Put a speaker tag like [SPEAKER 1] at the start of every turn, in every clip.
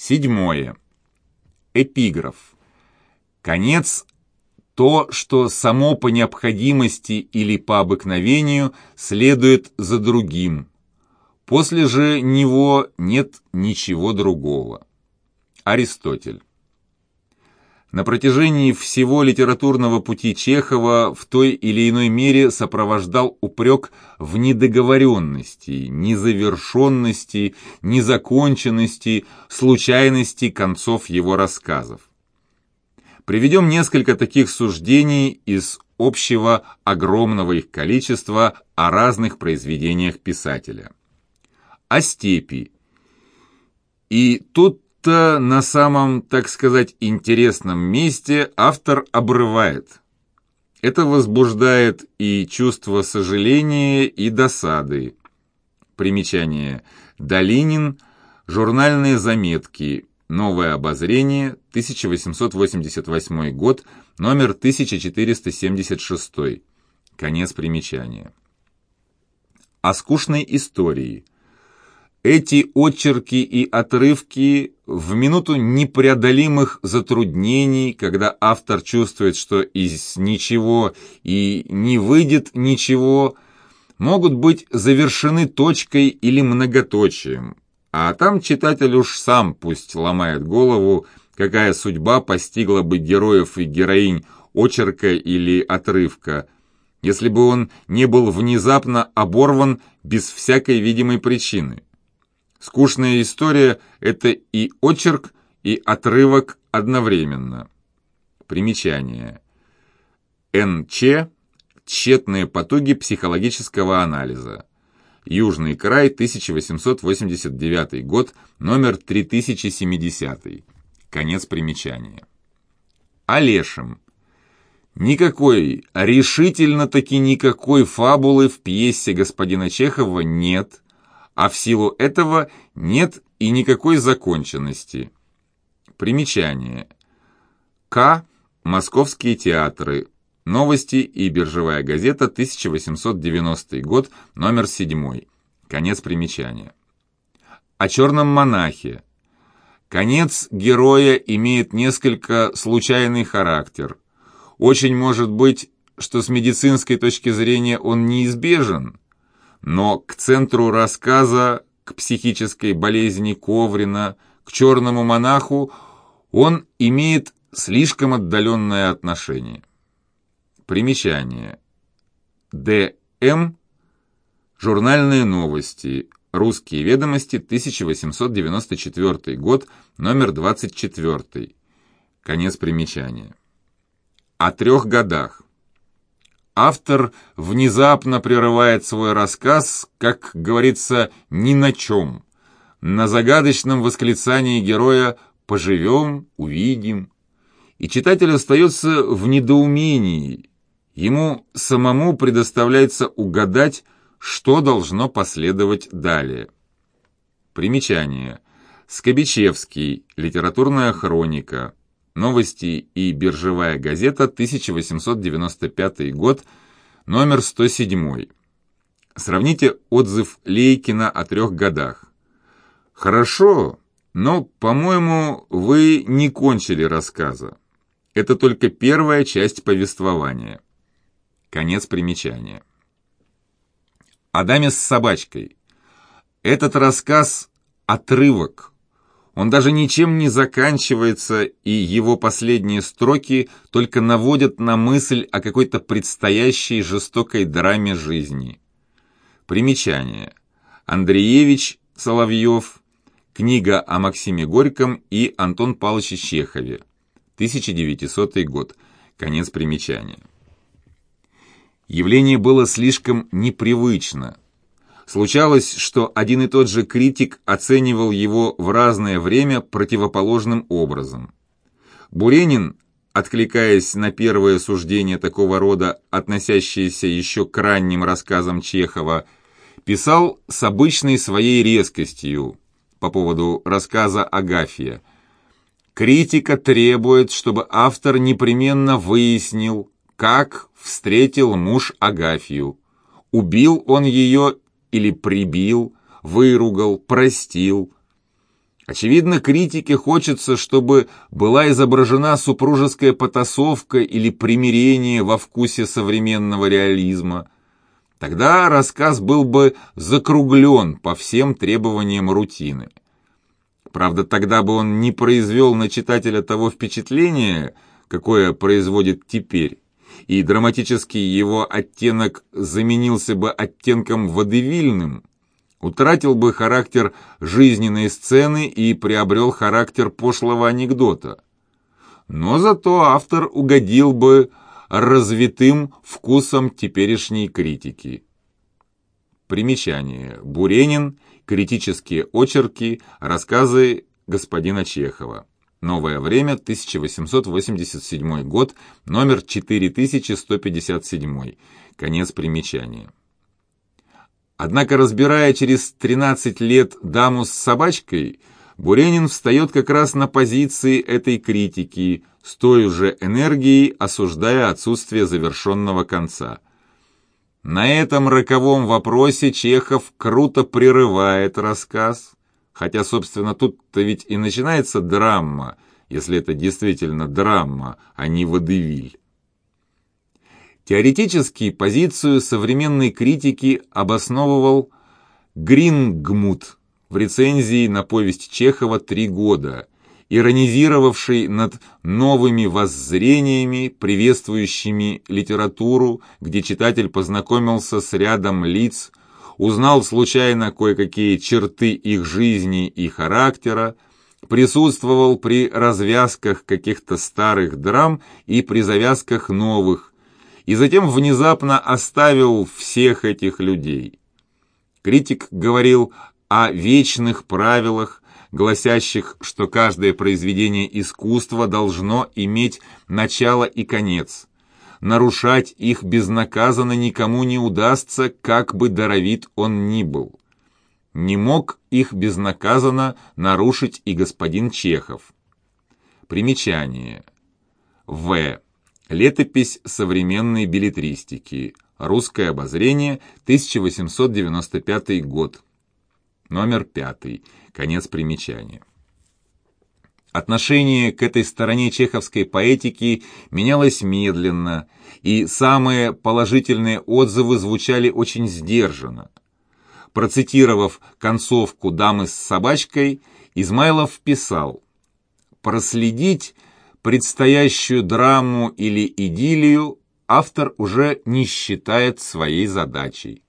[SPEAKER 1] Седьмое. Эпиграф. Конец – то, что само по необходимости или по обыкновению следует за другим. После же него нет ничего другого. Аристотель. На протяжении всего литературного пути Чехова в той или иной мере сопровождал упрек в недоговоренности, незавершенности, незаконченности, случайности концов его рассказов. Приведем несколько таких суждений из общего огромного их количества о разных произведениях писателя. О степи. И тут будто на самом, так сказать, интересном месте автор обрывает. Это возбуждает и чувство сожаления, и досады. Примечание. Долинин. Журнальные заметки. Новое обозрение. 1888 год. Номер 1476. Конец примечания. О скучной истории. Эти очерки и отрывки в минуту непреодолимых затруднений, когда автор чувствует, что из ничего и не выйдет ничего, могут быть завершены точкой или многоточием. А там читатель уж сам пусть ломает голову, какая судьба постигла бы героев и героинь очерка или отрывка, если бы он не был внезапно оборван без всякой видимой причины. Скучная история – это и очерк, и отрывок одновременно. Примечание. НЧ – тщетные потуги психологического анализа. Южный край, 1889 год, номер 3070. Конец примечания. Олешим. Никакой, решительно-таки никакой фабулы в пьесе господина Чехова нет – а в силу этого нет и никакой законченности. Примечание. К. Московские театры. Новости и биржевая газета, 1890 год, номер 7. Конец примечания. О черном монахе. Конец героя имеет несколько случайный характер. Очень может быть, что с медицинской точки зрения он неизбежен, но к центру рассказа, к психической болезни Коврина, к черному монаху он имеет слишком отдаленное отношение. Примечание. Д.М. Журнальные новости. Русские ведомости, 1894 год, номер 24. Конец примечания. О трех годах. Автор внезапно прерывает свой рассказ, как говорится, ни на чем. На загадочном восклицании героя «поживем, увидим». И читатель остается в недоумении. Ему самому предоставляется угадать, что должно последовать далее. Примечание. Скобичевский. Литературная хроника. Новости и биржевая газета, 1895 год, номер 107. Сравните отзыв Лейкина о трех годах. Хорошо, но, по-моему, вы не кончили рассказа. Это только первая часть повествования. Конец примечания. Адаме с собачкой. Этот рассказ – отрывок, он даже ничем не заканчивается, и его последние строки только наводят на мысль о какой-то предстоящей жестокой драме жизни. Примечание. Андреевич Соловьев. Книга о Максиме Горьком и Антон Павловиче Чехове. 1900 год. Конец примечания. Явление было слишком непривычно – Случалось, что один и тот же критик оценивал его в разное время противоположным образом. Буренин, откликаясь на первое суждение такого рода, относящееся еще к ранним рассказам Чехова, писал с обычной своей резкостью по поводу рассказа Агафья. Критика требует, чтобы автор непременно выяснил, как встретил муж Агафью. Убил он ее или прибил, выругал, простил. Очевидно, критике хочется, чтобы была изображена супружеская потасовка или примирение во вкусе современного реализма. Тогда рассказ был бы закруглен по всем требованиям рутины. Правда, тогда бы он не произвел на читателя того впечатления, какое производит теперь, и драматический его оттенок заменился бы оттенком водевильным, утратил бы характер жизненной сцены и приобрел характер пошлого анекдота. Но зато автор угодил бы развитым вкусом теперешней критики. Примечание. Буренин. Критические очерки. Рассказы господина Чехова. Новое время, 1887 год, номер 4157. Конец примечания. Однако, разбирая через 13 лет даму с собачкой, Буренин встает как раз на позиции этой критики, с той же энергией осуждая отсутствие завершенного конца. На этом роковом вопросе Чехов круто прерывает рассказ, хотя, собственно, тут-то ведь и начинается драма, если это действительно драма, а не водевиль. Теоретически позицию современной критики обосновывал Грингмут в рецензии на повесть Чехова «Три года», иронизировавший над новыми воззрениями, приветствующими литературу, где читатель познакомился с рядом лиц, узнал случайно кое-какие черты их жизни и характера, присутствовал при развязках каких-то старых драм и при завязках новых, и затем внезапно оставил всех этих людей. Критик говорил о вечных правилах, гласящих, что каждое произведение искусства должно иметь начало и конец. Нарушать их безнаказанно никому не удастся, как бы даровит он ни был. Не мог их безнаказанно нарушить и господин Чехов. Примечание. В. Летопись современной билетристики. Русское обозрение, 1895 год. Номер пятый. Конец примечания. Отношение к этой стороне чеховской поэтики менялось медленно, и самые положительные отзывы звучали очень сдержанно. Процитировав концовку «Дамы с собачкой», Измайлов писал «Проследить предстоящую драму или идиллию автор уже не считает своей задачей.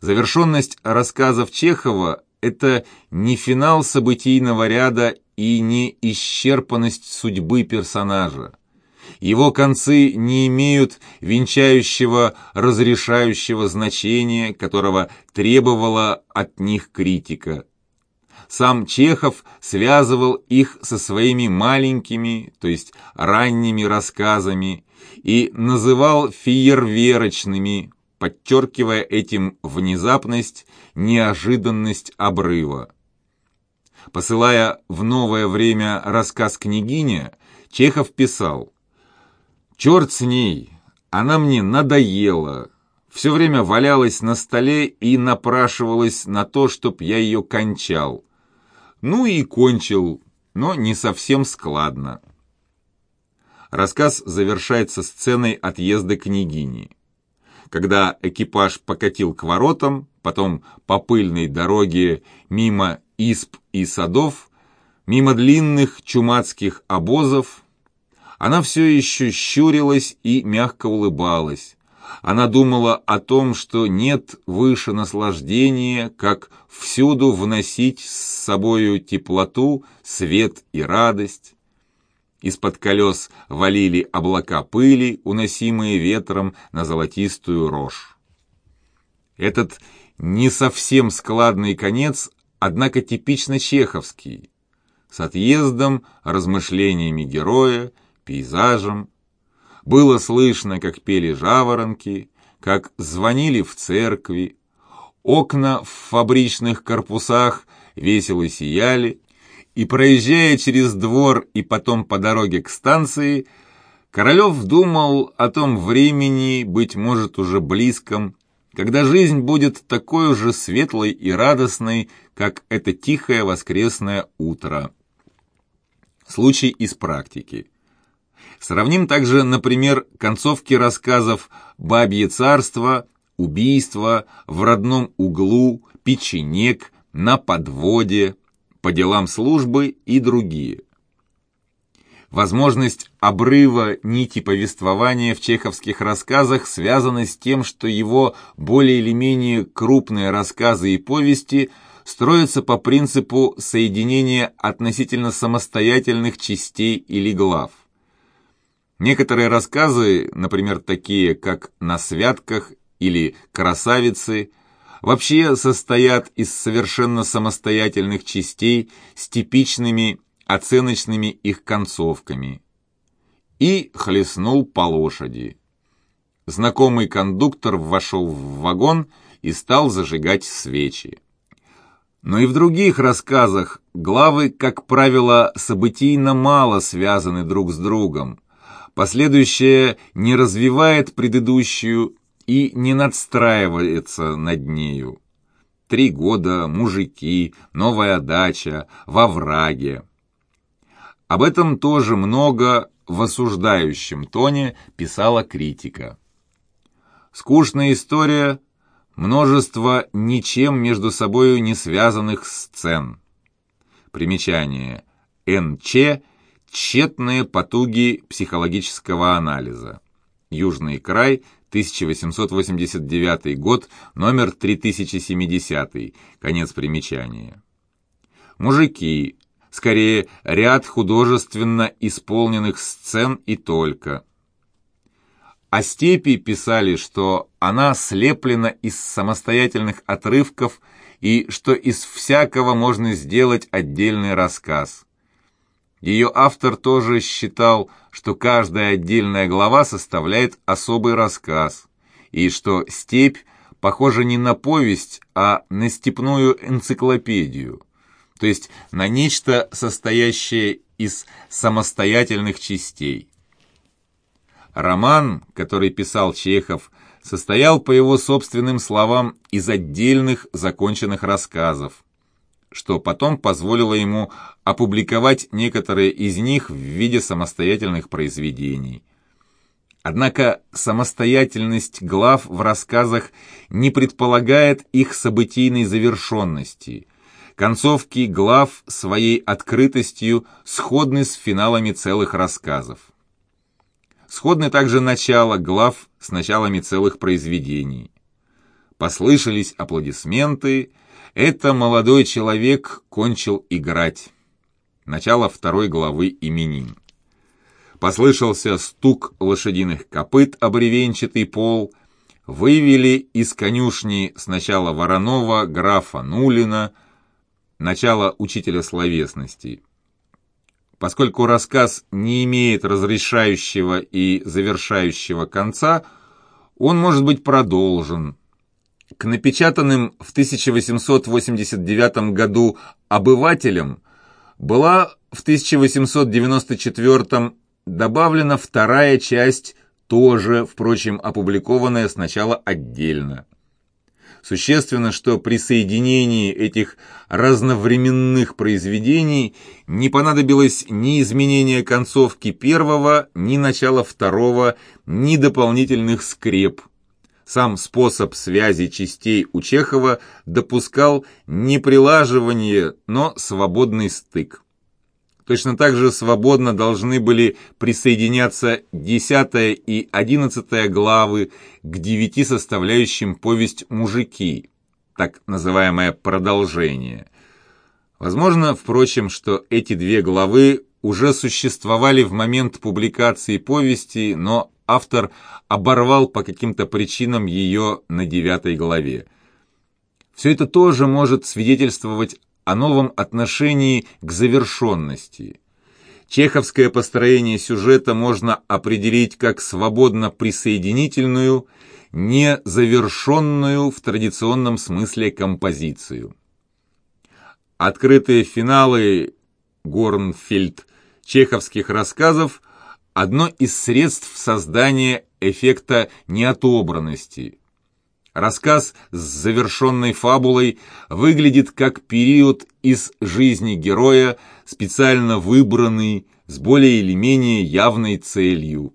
[SPEAKER 1] Завершенность рассказов Чехова – это не финал событийного ряда и не исчерпанность судьбы персонажа. Его концы не имеют венчающего, разрешающего значения, которого требовала от них критика. Сам Чехов связывал их со своими маленькими, то есть ранними рассказами, и называл фейерверочными, подчеркивая этим внезапность, неожиданность обрыва. Посылая в новое время рассказ «Княгиня», Чехов писал «Черт с ней, она мне надоела, все время валялась на столе и напрашивалась на то, чтоб я ее кончал. Ну и кончил, но не совсем складно. Рассказ завершается сценой отъезда княгини. Когда экипаж покатил к воротам, потом по пыльной дороге мимо исп и садов, мимо длинных чумацких обозов, она все еще щурилась и мягко улыбалась, она думала о том, что нет выше наслаждения, как всюду вносить с собою теплоту, свет и радость. Из-под колес валили облака пыли, уносимые ветром на золотистую рожь. Этот не совсем складный конец, однако типично чеховский, с отъездом, размышлениями героя, пейзажем, было слышно, как пели жаворонки, как звонили в церкви. Окна в фабричных корпусах весело сияли, и, проезжая через двор и потом по дороге к станции, Королев думал о том времени, быть может, уже близком, когда жизнь будет такой же светлой и радостной, как это тихое воскресное утро. Случай из практики. Сравним также, например, концовки рассказов «Бабье царство», «Убийство», «В родном углу», «Печенек», «На подводе», «По делам службы» и другие. Возможность обрыва нити повествования в чеховских рассказах связана с тем, что его более или менее крупные рассказы и повести строятся по принципу соединения относительно самостоятельных частей или глав. Некоторые рассказы, например, такие как «На святках» или «Красавицы», вообще состоят из совершенно самостоятельных частей с типичными оценочными их концовками. И хлестнул по лошади. Знакомый кондуктор вошел в вагон и стал зажигать свечи. Но и в других рассказах главы, как правило, событийно мало связаны друг с другом. Последующее не развивает предыдущую и не надстраивается над нею. Три года, мужики, новая дача, во враге. Об этом тоже много в осуждающем тоне писала критика. Скучная история, множество ничем между собой не связанных сцен. Примечание. НЧ – тщетные потуги психологического анализа. Южный край, 1889 год, номер 3070, конец примечания. Мужики, скорее ряд художественно исполненных сцен и только. О степи писали, что она слеплена из самостоятельных отрывков и что из всякого можно сделать отдельный рассказ. Ее автор тоже считал, что каждая отдельная глава составляет особый рассказ, и что степь похожа не на повесть, а на степную энциклопедию – то есть на нечто, состоящее из самостоятельных частей. Роман, который писал Чехов, состоял, по его собственным словам, из отдельных законченных рассказов, что потом позволило ему опубликовать некоторые из них в виде самостоятельных произведений. Однако самостоятельность глав в рассказах не предполагает их событийной завершенности – Концовки глав своей открытостью сходны с финалами целых рассказов. Сходны также начало глав с началами целых произведений. Послышались аплодисменты. Это молодой человек кончил играть. Начало второй главы именин. Послышался стук лошадиных копыт ревенчатый пол. Вывели из конюшни сначала Воронова, графа Нулина, начало учителя словесности. Поскольку рассказ не имеет разрешающего и завершающего конца, он может быть продолжен. К напечатанным в 1889 году «Обывателям» была в 1894 добавлена вторая часть, тоже, впрочем, опубликованная сначала отдельно. Существенно, что при соединении этих разновременных произведений не понадобилось ни изменения концовки первого, ни начала второго, ни дополнительных скреп. Сам способ связи частей у Чехова допускал не прилаживание, но свободный стык. Точно так же свободно должны были присоединяться 10 и 11 главы к девяти составляющим повесть «Мужики», так называемое продолжение. Возможно, впрочем, что эти две главы уже существовали в момент публикации повести, но автор оборвал по каким-то причинам ее на девятой главе. Все это тоже может свидетельствовать о новом отношении к завершенности. Чеховское построение сюжета можно определить как свободно присоединительную, не завершенную в традиционном смысле композицию. Открытые финалы Горнфельд чеховских рассказов – одно из средств создания эффекта неотобранности. Рассказ с завершенной фабулой выглядит как период из жизни героя, специально выбранный, с более или менее явной целью.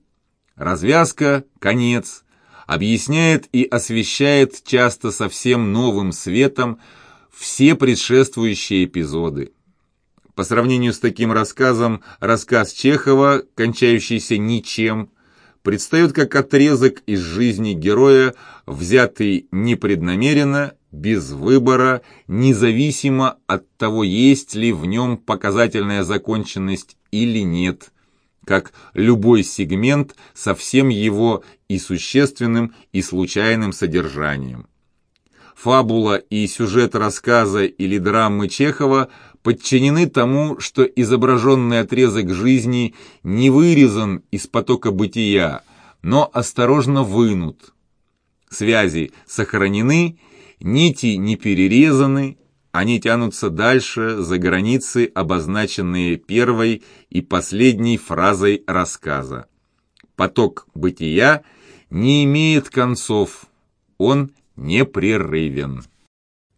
[SPEAKER 1] Развязка, конец, объясняет и освещает часто совсем новым светом все предшествующие эпизоды. По сравнению с таким рассказом, рассказ Чехова, кончающийся ничем, предстает как отрезок из жизни героя, взятый непреднамеренно, без выбора, независимо от того, есть ли в нем показательная законченность или нет, как любой сегмент со всем его и существенным, и случайным содержанием. Фабула и сюжет рассказа или драмы Чехова подчинены тому, что изображенный отрезок жизни не вырезан из потока бытия, но осторожно вынут. Связи сохранены, нити не перерезаны, они тянутся дальше, за границы, обозначенные первой и последней фразой рассказа. Поток бытия не имеет концов, он непрерывен.